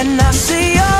When I see your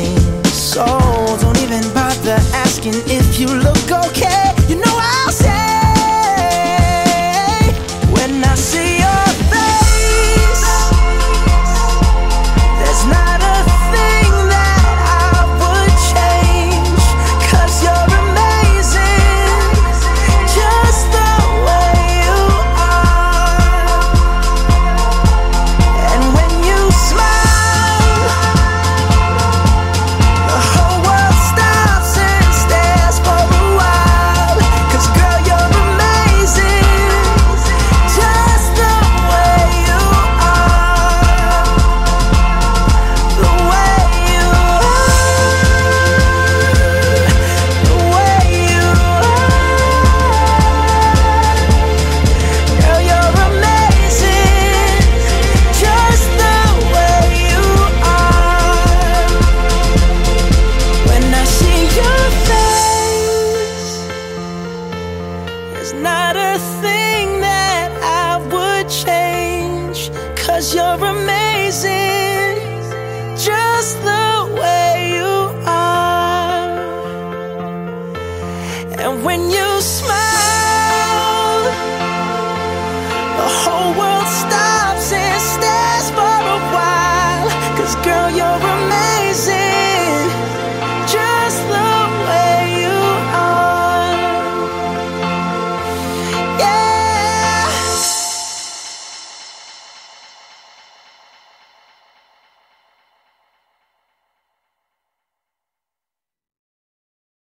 Not a thing that I would change. Cause you're amazing, just the way you are. And when you smile, the whole world